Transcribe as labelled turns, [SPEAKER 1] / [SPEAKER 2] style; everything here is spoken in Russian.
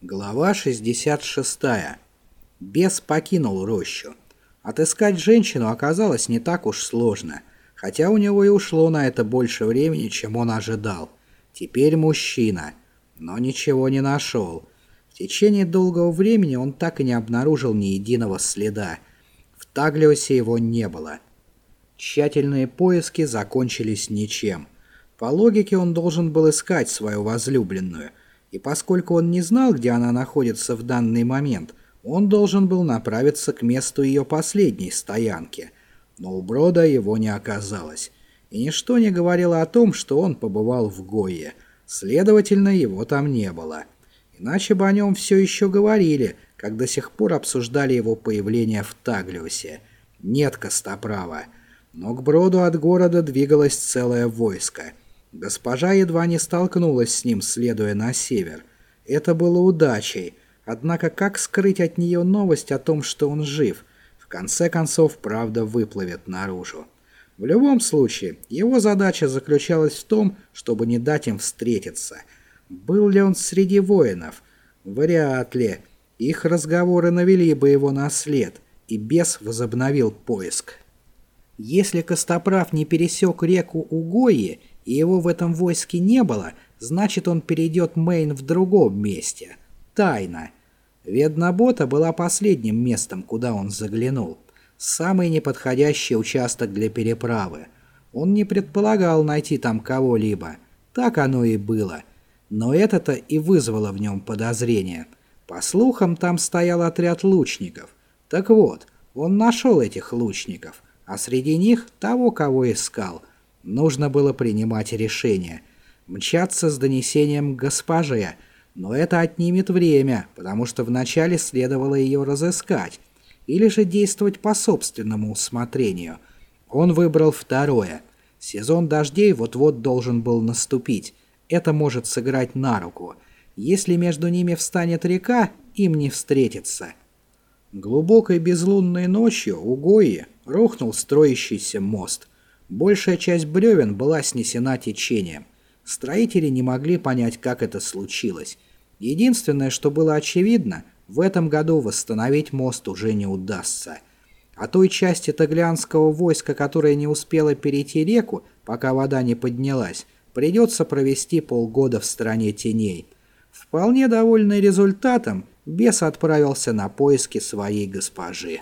[SPEAKER 1] Глава 66. Бес покинул рощу. Отыскать женщину оказалось не так уж сложно, хотя у него и ушло на это больше времени, чем он ожидал. Теперь мужчина, но ничего не нашел. В течение долгого времени он так и не обнаружил ни единого следа. В Таглиосе его не было. Тщательные поиски закончились ничем. По логике он должен был искать свою возлюбленную – и поскольку он не знал, где она находится в данный момент, он должен был направиться к месту ее последней стоянки. Но у Брода его не оказалось. И ничто не говорило о том, что он побывал в Гойе. Следовательно, его там не было. Иначе бы о нем все еще говорили, как до сих пор обсуждали его появление в Таглиусе. Нет Костоправа. Но к Броду от города двигалось целое войско – Госпожа едва не столкнулась с ним, следуя на север. Это было удачей, однако как скрыть от нее новость о том, что он жив? В конце концов, правда выплывет наружу. В любом случае, его задача заключалась в том, чтобы не дать им встретиться. Был ли он среди воинов? Вряд ли. Их разговоры навели бы его на след, и бес возобновил поиск. Если Костоправ не пересек реку Угои и его в этом войске не было, значит он перейдет Мейн в другом месте. Тайна. Веднабота была последним местом, куда он заглянул. Самый неподходящий участок для переправы. Он не предполагал найти там кого-либо. Так оно и было. Но это-то и вызвало в нем подозрение. По слухам, там стоял отряд лучников. Так вот, он нашел этих лучников, а среди них того, кого искал – Нужно было принимать решение. Мчаться с донесением к госпоже, но это отнимет время, потому что вначале следовало ее разыскать, или же действовать по собственному усмотрению. Он выбрал второе. Сезон дождей вот-вот должен был наступить. Это может сыграть на руку. Если между ними встанет река, им не встретиться. Глубокой безлунной ночью у Гои рухнул строящийся мост – Большая часть бревен была снесена течением. Строители не могли понять, как это случилось. Единственное, что было очевидно, в этом году восстановить мост уже не удастся. А той части таглианского войска, которая не успела перейти реку, пока вода не поднялась, придется провести полгода в стране теней. Вполне довольный результатом, бес отправился на поиски своей госпожи.